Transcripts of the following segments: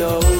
know.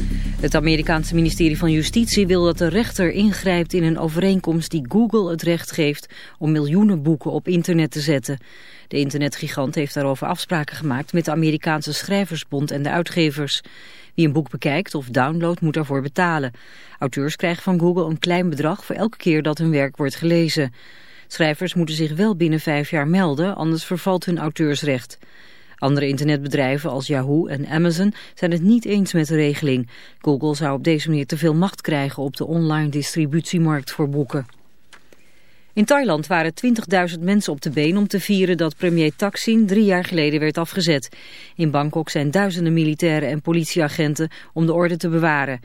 Het Amerikaanse ministerie van Justitie wil dat de rechter ingrijpt in een overeenkomst die Google het recht geeft om miljoenen boeken op internet te zetten. De internetgigant heeft daarover afspraken gemaakt met de Amerikaanse Schrijversbond en de uitgevers. Wie een boek bekijkt of downloadt moet daarvoor betalen. Auteurs krijgen van Google een klein bedrag voor elke keer dat hun werk wordt gelezen. Schrijvers moeten zich wel binnen vijf jaar melden, anders vervalt hun auteursrecht. Andere internetbedrijven als Yahoo en Amazon zijn het niet eens met de regeling. Google zou op deze manier te veel macht krijgen op de online distributiemarkt voor boeken. In Thailand waren 20.000 mensen op de been om te vieren dat premier Thaksin drie jaar geleden werd afgezet. In Bangkok zijn duizenden militairen en politieagenten om de orde te bewaren.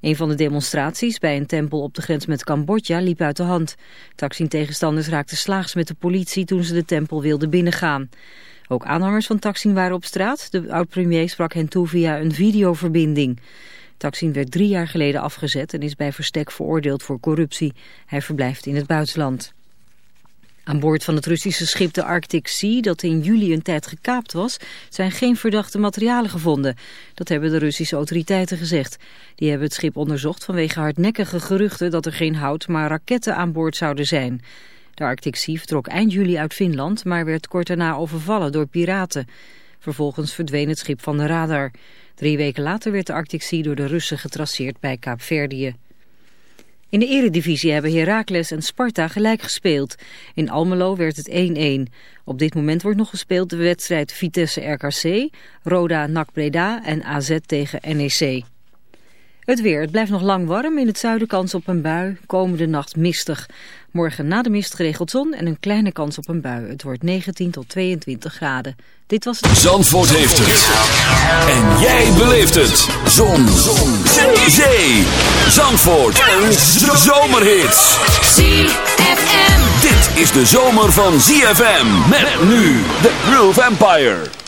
Een van de demonstraties bij een tempel op de grens met Cambodja liep uit de hand. Thaksin-tegenstanders raakten slaags met de politie toen ze de tempel wilden binnengaan. Ook aanhangers van Taksin waren op straat. De oud-premier sprak hen toe via een videoverbinding. Taksin werd drie jaar geleden afgezet en is bij verstek veroordeeld voor corruptie. Hij verblijft in het buitenland. Aan boord van het Russische schip de Arctic Sea, dat in juli een tijd gekaapt was, zijn geen verdachte materialen gevonden. Dat hebben de Russische autoriteiten gezegd. Die hebben het schip onderzocht vanwege hardnekkige geruchten dat er geen hout, maar raketten aan boord zouden zijn. De Arctic Sea vertrok eind juli uit Finland, maar werd kort daarna overvallen door piraten. Vervolgens verdween het schip van de radar. Drie weken later werd de Arctic Sea door de Russen getraceerd bij Kaapverdië. In de eredivisie hebben Heracles en Sparta gelijk gespeeld. In Almelo werd het 1-1. Op dit moment wordt nog gespeeld de wedstrijd Vitesse-RKC, Roda-NAC Breda en AZ tegen NEC. Het weer. Het blijft nog lang warm. In het zuiden kans op een bui. Komende nacht mistig. Morgen na de mist geregeld zon en een kleine kans op een bui. Het wordt 19 tot 22 graden. Dit was het... Zandvoort heeft het. En jij beleeft het. Zon. zon. Zee. Zee. Zandvoort. Een zomerhit. ZFM. Dit is de zomer van ZFM. Met nu de Groove Empire.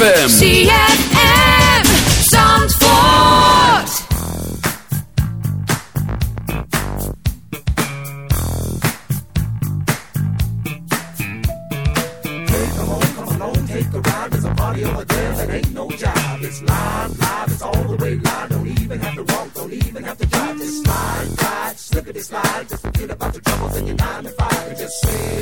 ZFM. ZFM. Zandvoort. Take along, come along, take a ride. There's a party over there that ain't no job. It's live, live, it's all the way live. Don't even have to walk, don't even have to drive. Just slide, slide, slippity slide. Just forget about the troubles in your nine to five. And just say.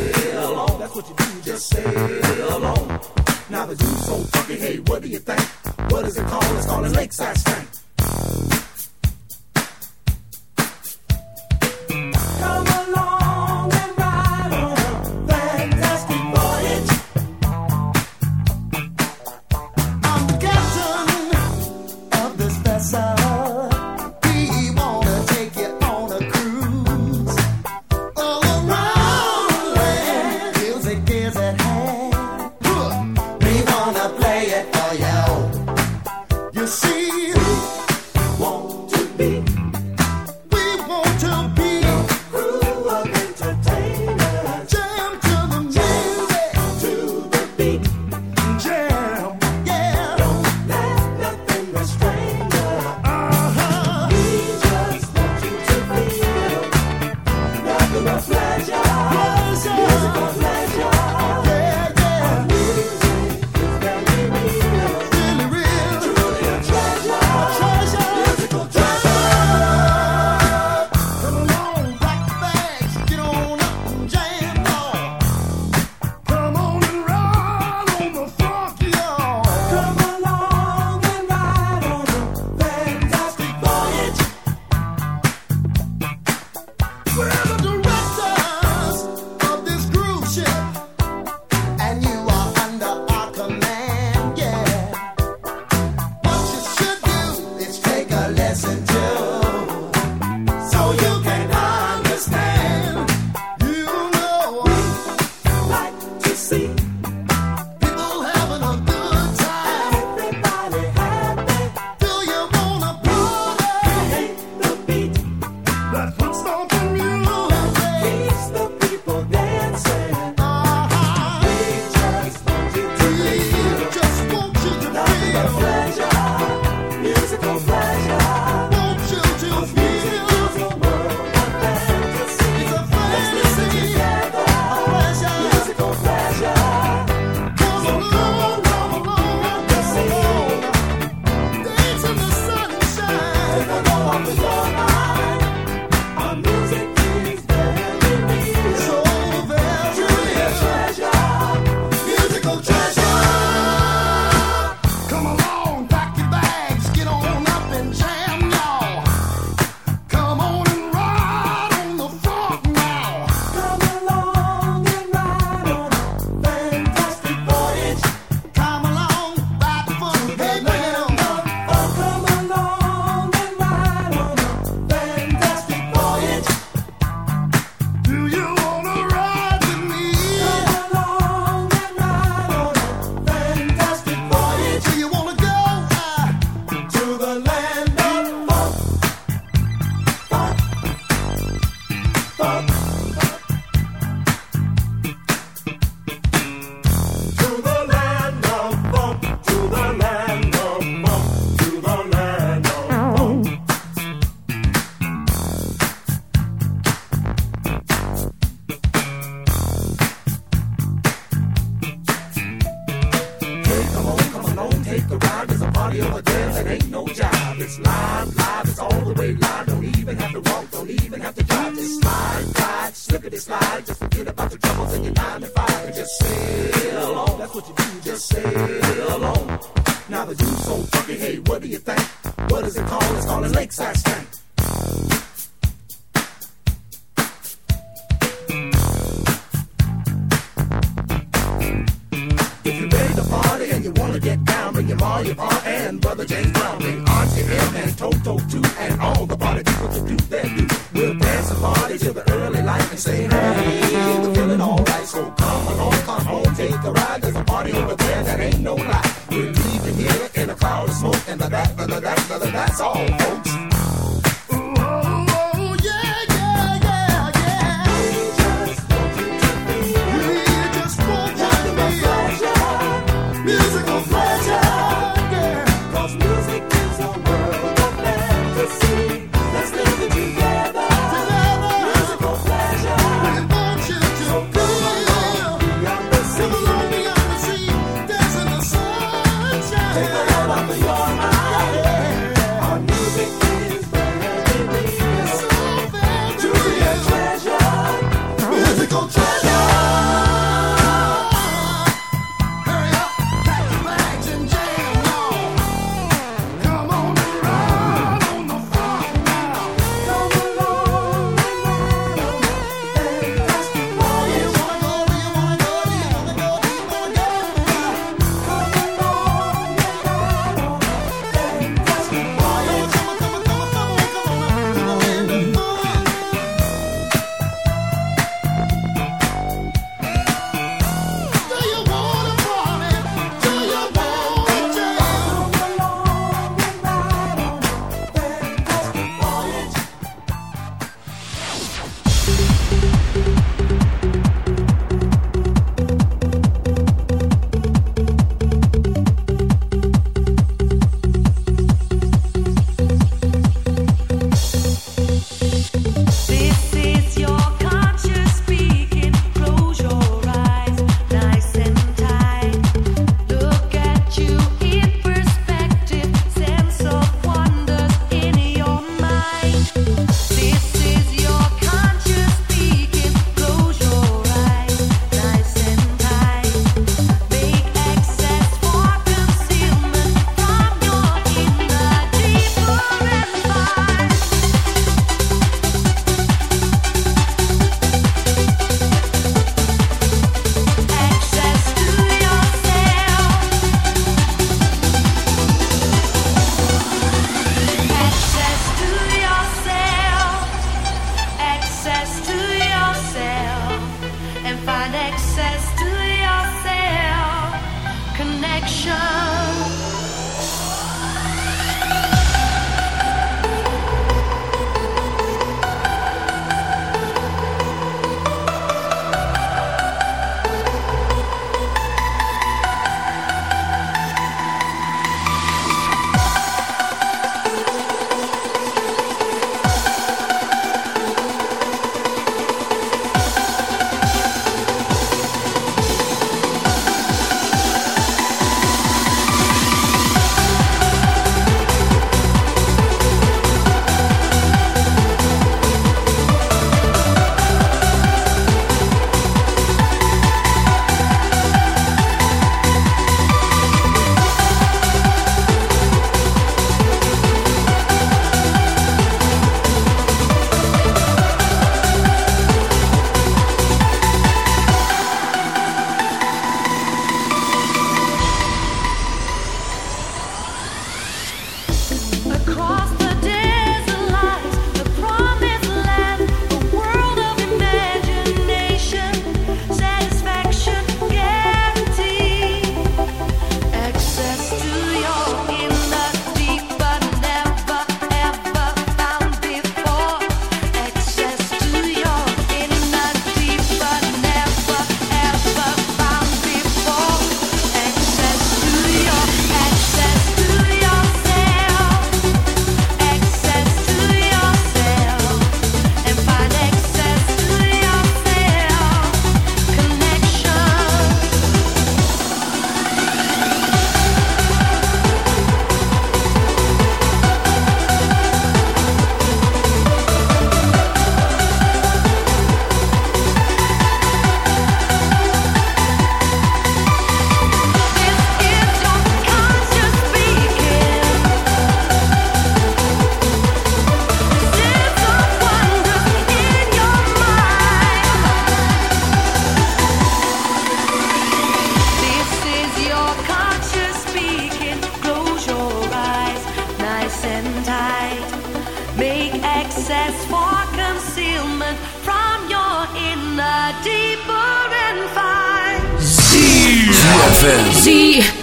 ZFM.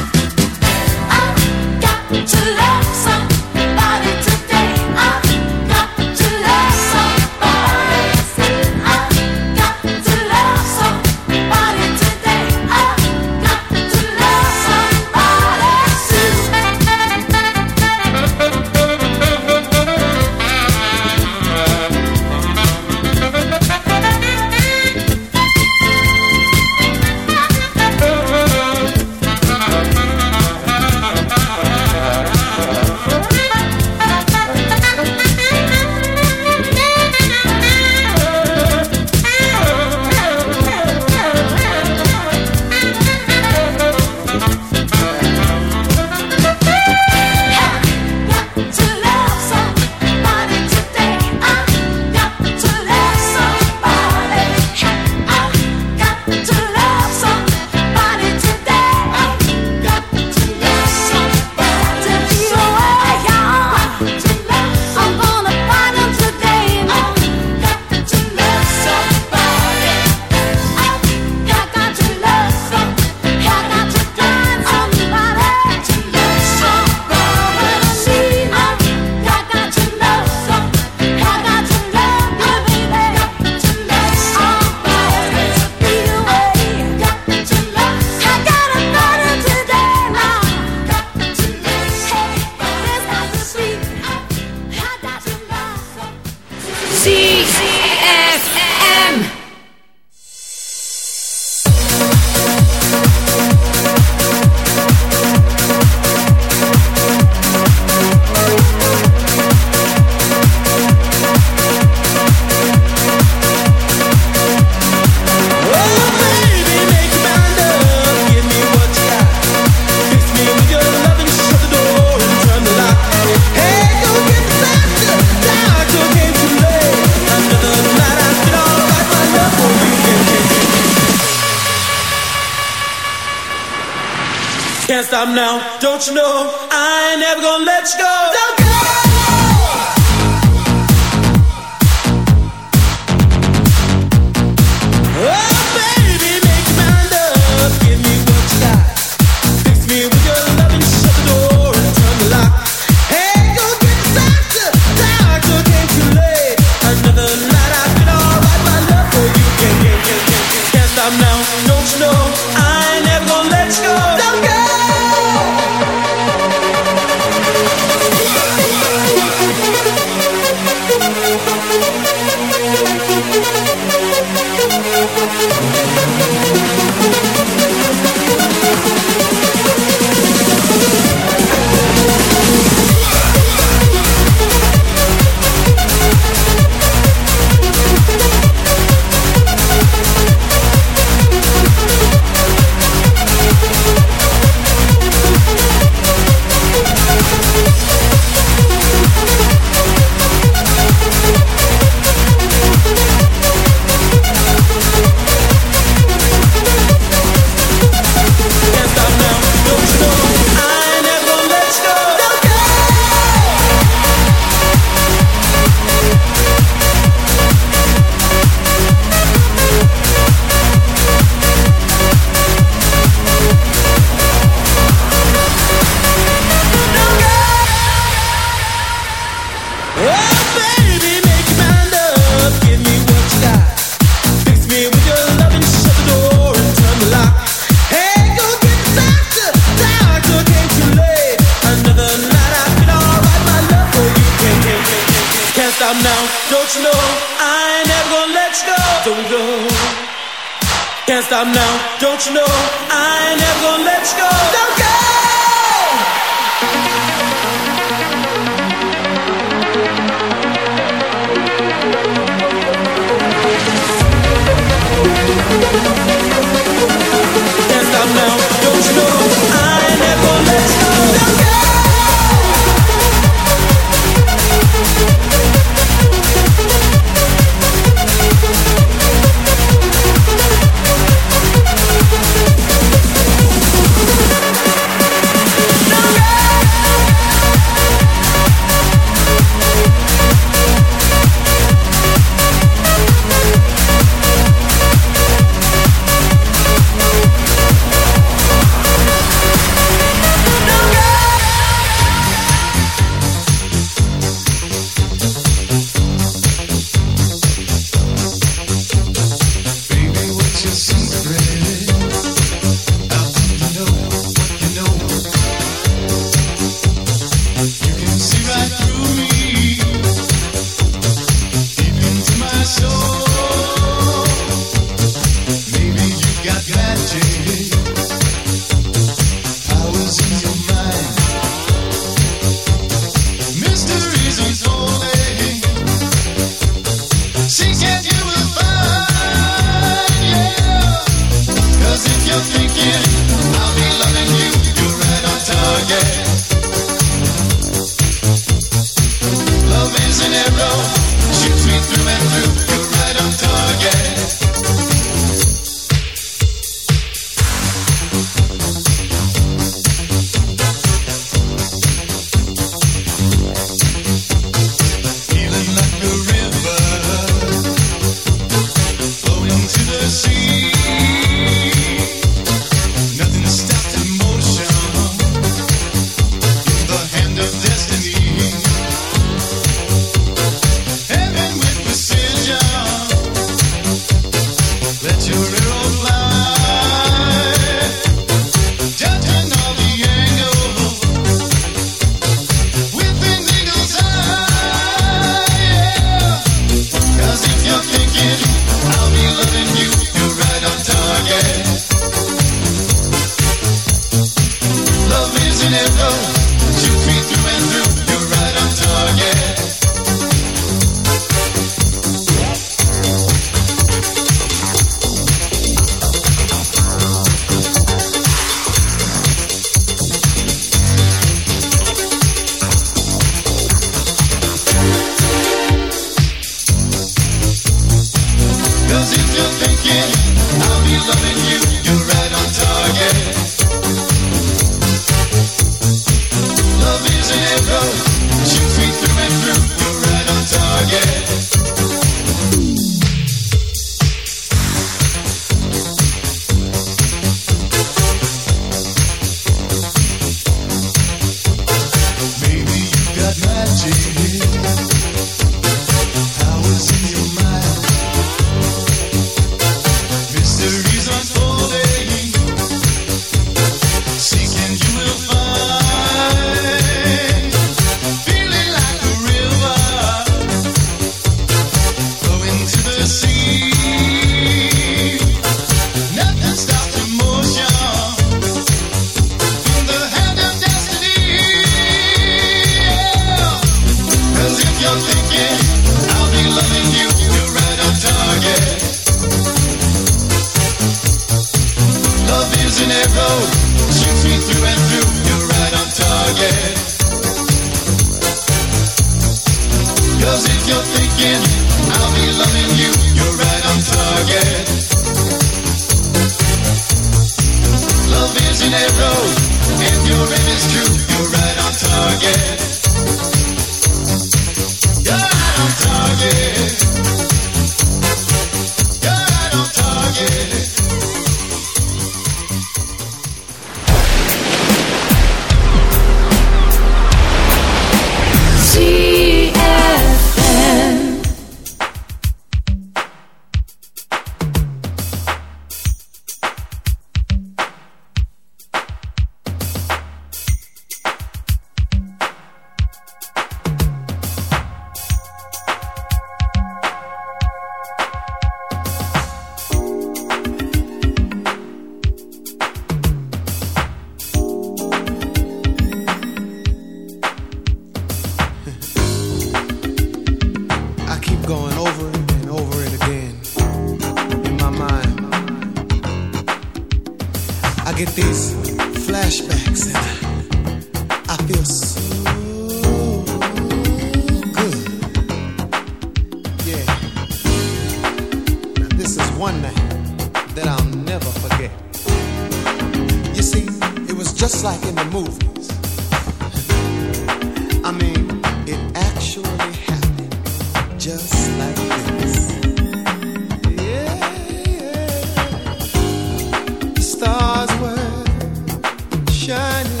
Shining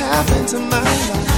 happened to my life?